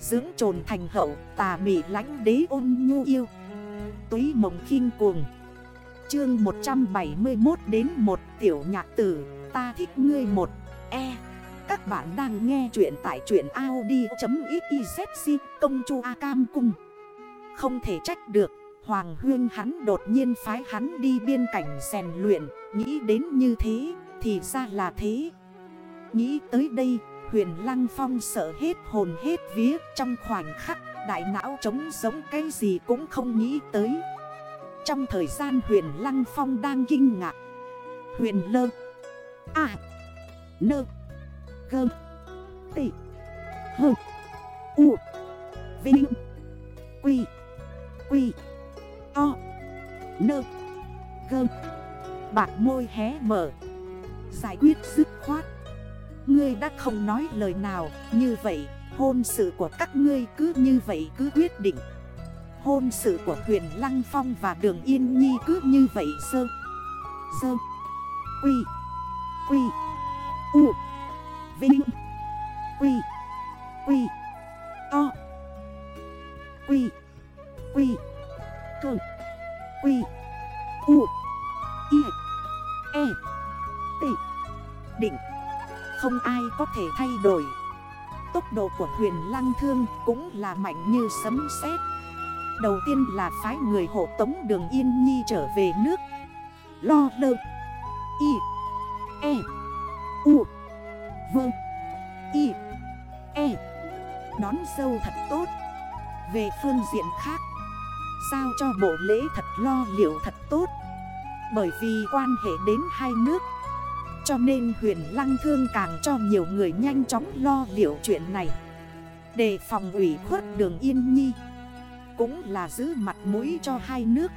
Dưỡng trồn thành hậu, tà mị lánh đế ôn nhu yêu. Túy mộng khinh cuồng. Chương 171 đến 1 tiểu nhạc tử, Ta thích ngươi một. E. Các bạn đang nghe chuyện tại chuyện Audi.xyz công chu A Cam Cung. Không thể trách được, Hoàng Huyên hắn đột nhiên phái hắn đi biên cảnh rèn luyện. Nghĩ đến như thế, thì ra là thế. Nghĩ tới đây huyền Lăng Phong sợ hết hồn hết vía Trong khoảnh khắc đại não trống giống cái gì cũng không nghĩ tới. Trong thời gian huyền Lăng Phong đang kinh ngạc Huyền lơ À Nơ Gơ Tị Hơ U Vinh Quy Quy o, Nơ Gơ. Bạc môi hé mở Giải quyết dứt khoát. Ngươi đã không nói lời nào, Như vậy, hôn sự của các ngươi cứ như vậy cứ quyết định. Hôn sự của huyền Lăng Phong và Đường Yên Nhi cứ như vậy sơ Sơ, Quy Quy, U, Vinh, Quy Quy. Thay đổi. Tốc độ của huyền lăng thương cũng là mạnh như sấm sét. Đầu tiên là phái người hộ tống đường Yên Nhi trở về nước. Lo lơ. Y. E. U. V Y. E. Đón dâu thật tốt. Về phương diện khác. Sao cho bộ lễ thật lo liệu thật tốt? Bởi vì quan hệ đến hai nước. Cho nên huyền lăng thương càng cho nhiều người nhanh chóng lo liệu chuyện này. Để phòng ủy khuất đường Yên Nhi Cũng là giữ mặt mũi cho hai nước.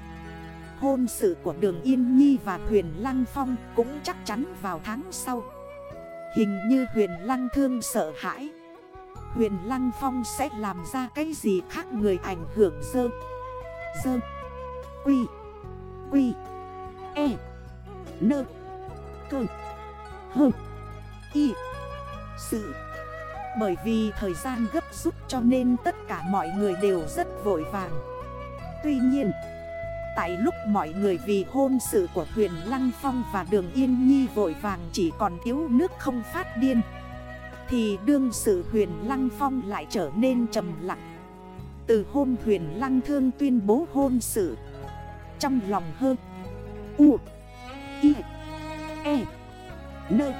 Hôn sự của đường Yên Nhi và huyền lăng phong cũng chắc chắn vào tháng sau. Hình như huyền lăng thương sợ hãi. Huyền lăng phong sẽ làm ra cái gì khác người ảnh hưởng dơ? Dơ. Quy. Quy. E. Nơ. Cơ. Hơ Y. Sự. Bởi vì thời gian gấp rút cho nên tất cả mọi người đều rất vội vàng. Tuy nhiên, Tại lúc mọi người vì hôn sự của huyền Lăng Phong và đường Yên Nhi vội vàng chỉ còn thiếu nước không phát điên, Thì đương sự huyền Lăng Phong lại trở nên trầm lặng. Từ hôm huyền lăng thương tuyên bố hôn sự, Trong lòng hơn U, I E Nơ.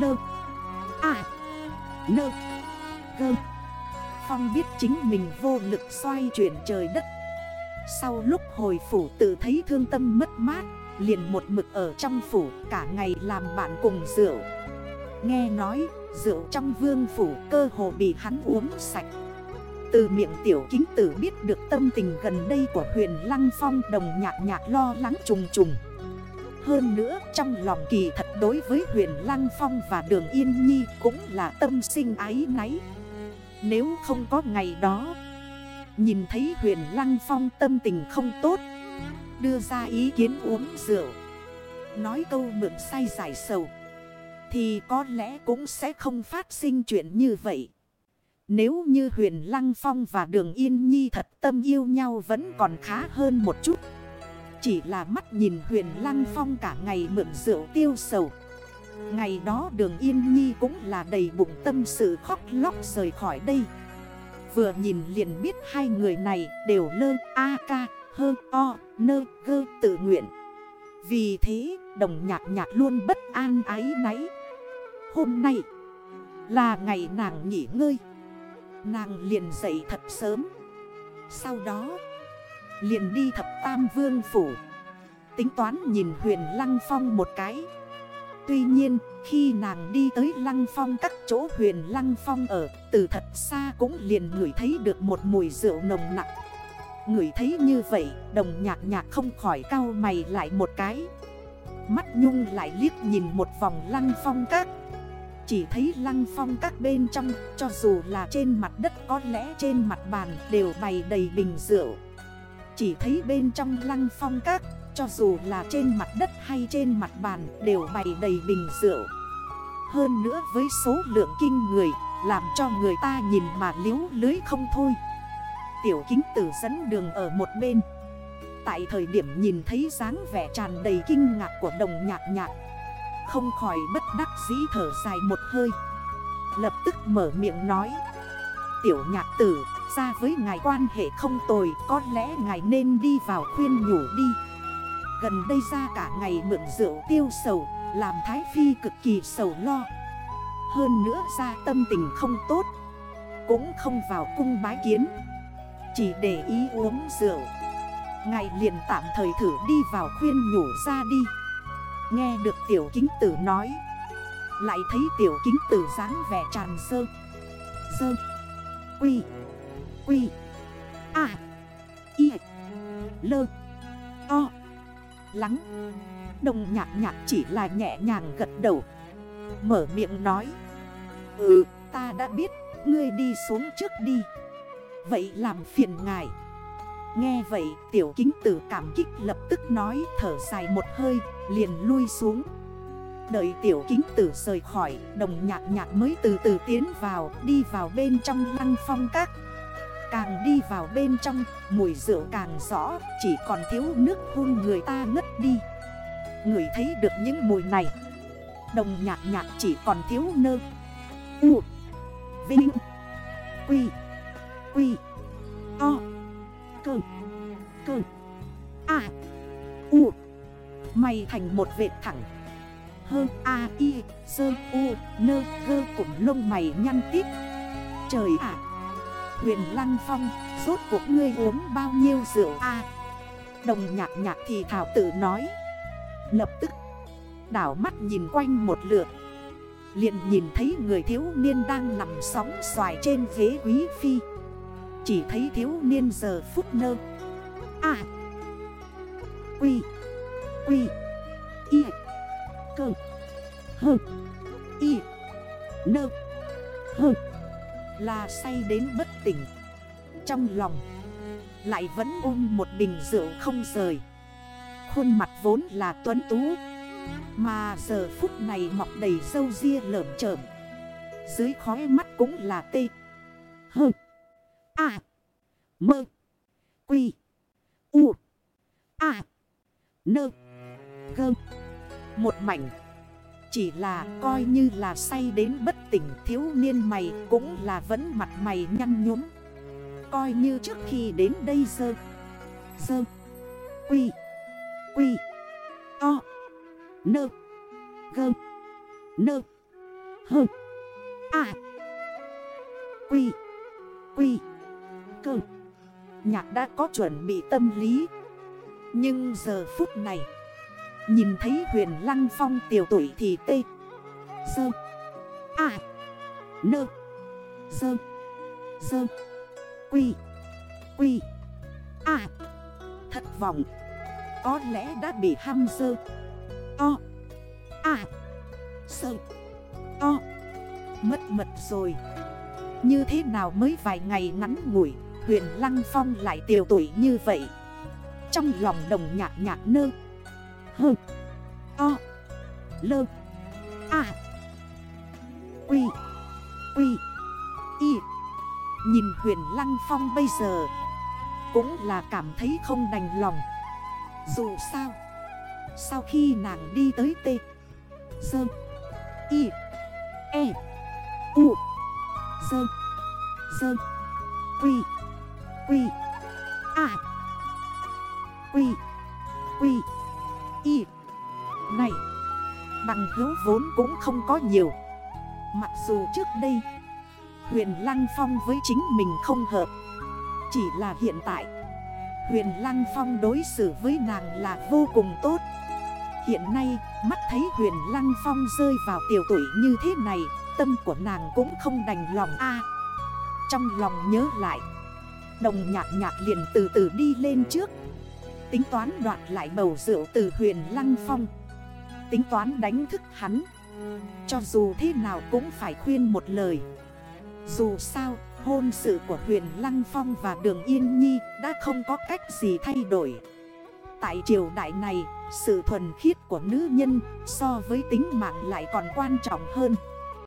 Lơ. À. Nơ. Cơ. Phong biết chính mình vô lực xoay chuyển trời đất. Sau lúc hồi phủ tự thấy thương tâm mất mát, Liền một mực ở trong phủ cả ngày làm bạn cùng rượu. Nghe nói, rượu trong vương phủ cơ hồ bị hắn uống sạch. Từ miệng tiểu kính tử biết được tâm tình gần đây của huyền Lăng Phong đồng nhạc nhạc lo lắng trùng trùng. Hơn nữa trong lòng kỳ thật đối với huyền Lăng Phong và đường Yên Nhi cũng là tâm sinh ái náy. Nếu không có ngày đó, nhìn thấy huyền Lăng Phong tâm tình không tốt, đưa ra ý kiến uống rượu. Nói câu mượn say giải sầu, thì có lẽ cũng sẽ không phát sinh chuyện như vậy. Nếu như huyền Lăng Phong và đường Yên Nhi thật tâm yêu nhau vẫn còn khá hơn một chút. Chỉ là mắt nhìn huyền Lăng Phong cả ngày mượn rượu tiêu sầu. Ngày đó đường Yên Nhi cũng là đầy bụng tâm sự khóc lóc rời khỏi đây. Vừa nhìn liền biết hai người này đều lơ, a ca, hơ, o, nơ, gơ tự nguyện. Vì thế, đồng nhạc nhạc luôn bất an ái náy. Hôm nay là ngày nàng nghỉ ngơi. Nàng liền dậy thật sớm Sau đó Liền đi thập tam vương phủ. Tính toán nhìn huyền lăng phong một cái. Tuy nhiên, khi nàng đi tới lăng phong các chỗ huyền lăng phong ở, Từ thật xa cũng liền ngửi thấy được một mùi rượu nồng nặng Ngửi thấy như vậy, đồng nhạc nhạc không khỏi cao mày lại một cái. Mắt nhung lại liếc nhìn một vòng lăng phong các. Chỉ thấy lăng phong các bên trong, Cho dù là trên mặt đất có lẽ trên mặt bàn đều bày đầy bình rượu. Chỉ thấy bên trong lăng phong các, Cho dù là trên mặt đất hay trên mặt bàn đều bày đầy bình rượu. Hơn nữa với số lượng kinh người, Làm cho người ta nhìn mà liếu lưới không thôi. Tiểu kính tử dẫn đường ở một bên. Tại thời điểm nhìn thấy dáng vẻ tràn đầy kinh ngạc của đồng nhạc nhạc, Không khỏi bất đắc dĩ thở dài một hơi. Lập tức mở miệng nói, Tiểu nhạc tử ra với ngài quan hệ không tồi, Có lẽ ngài nên đi vào khuyên nhủ đi. Gần đây ra cả ngày mượn rượu tiêu sầu, Làm Thái Phi cực kỳ sầu lo. Hơn nữa ra tâm tình không tốt, Cũng không vào cung bái kiến, Chỉ để ý uống rượu. Ngài liền tạm thời thử đi vào khuyên nhủ ra đi. Nghe được tiểu kính tử nói, Lại thấy tiểu kính tử dáng vẻ tràn sơ. Sơ Quy. Quy. À Y. Lơ O. Lắng. Đồng nhạc nhạc chỉ là nhẹ nhàng gật đầu. Mở miệng nói. Ừ ta đã biết, Ngươi đi xuống trước đi. Vậy làm phiền ngài. Nghe vậy, tiểu kính tử cảm kích lập tức nói thở dài một hơi, liền lui xuống. Đợi tiểu kính tử rời khỏi, đồng nhạc nhạc mới từ từ tiến vào, đi vào bên trong lăng phong các. Càng đi vào bên trong, mùi rượu càng rõ, chỉ còn thiếu nước hôn người ta ngất đi. Người thấy được những mùi này. Đồng nhạc nhạc chỉ còn thiếu nơ. U. Vinh. Quy. Quy. O. Cơ. Cơ. A. U. Mày thành một vệt thẳng. Hơ A I Sơ U, Nơ Gơ cùng lông mày nhăn tít. Trời ạ! Huyền Lăng Phong, Rốt cuộc ngươi uống bao nhiêu rượu A? Đồng nhạc nhạc thì thảo tử nói. Lập tức, Đảo mắt nhìn quanh một lượt. Liền nhìn thấy người thiếu niên đang nằm sóng xoài trên ghế quý phi. Chỉ thấy thiếu niên giờ phút nơ. À Quy. Quy. Y. Cơ. Hơ. Y. Nơ. Hơ. Là say đến bất tỉnh Trong lòng, Lại vẫn ôm một bình rượu không rời Khuôn mặt vốn là tuấn tú, Mà giờ phút này mọc đầy sâu ria lởm chởm Dưới khói mắt cũng là tê Hơ À. Mơ. Quy. U. À. Nơ. Gơ. Một mảnh. Chỉ là coi như là say đến bất tỉnh, thiếu niên mày cũng là vẫn mặt mày nhăn nhúm. Coi như trước khi đến đây dơ. Dơ. Quy. Quy. To. Nơ. Gơ. Nơ. Hơ. À. Quy. Quy, cơ Nhạc đã có chuẩn bị tâm lý Nhưng giờ phút này Nhìn thấy huyền lăng phong tiểu tuổi thì tê. Sơ. À Nơ. Sơ. Sơ. Quy. Quy. À Thất vọng. Có lẽ đã bị ham sơ. To À Sơ. To Mất mật rồi. Như thế nào mới vài ngày ngắn ngủi, Huyền Lăng Phong lại tiểu tuổi như vậy? Trong lòng đồng nhạc nhạc nơ. H O Lơ. A. Quy. Quy. Y. Nhìn huyền Lăng Phong bây giờ Cũng là cảm thấy không đành lòng. Dù sao, Sau khi nàng đi tới T Sơ Y E U Sơ Sơ Quy Quy, a Quy Quy. Hữu vốn cũng không có nhiều. Mặc dù trước đây Huyền Lăng Phong với chính mình không hợp. Chỉ là hiện tại Huyền Lăng Phong đối xử với nàng là vô cùng tốt. Hiện nay, mắt thấy Huyền Lăng Phong rơi vào tiểu tuổi như thế này, Tâm của nàng cũng không đành lòng a. Trong lòng nhớ lại, Đồng nhạc nhạc liền từ từ đi lên trước. Tính toán đoạt lại bầu rượu từ huyền lăng phong. Tính toán đánh thức hắn. Cho dù thế nào cũng phải khuyên một lời. Dù sao, hôn sự của huyền lăng phong và đường yên nhi Đã không có cách gì thay đổi. Tại triều đại này, Sự thuần khiết của nữ nhân So với tính mạng lại còn quan trọng hơn.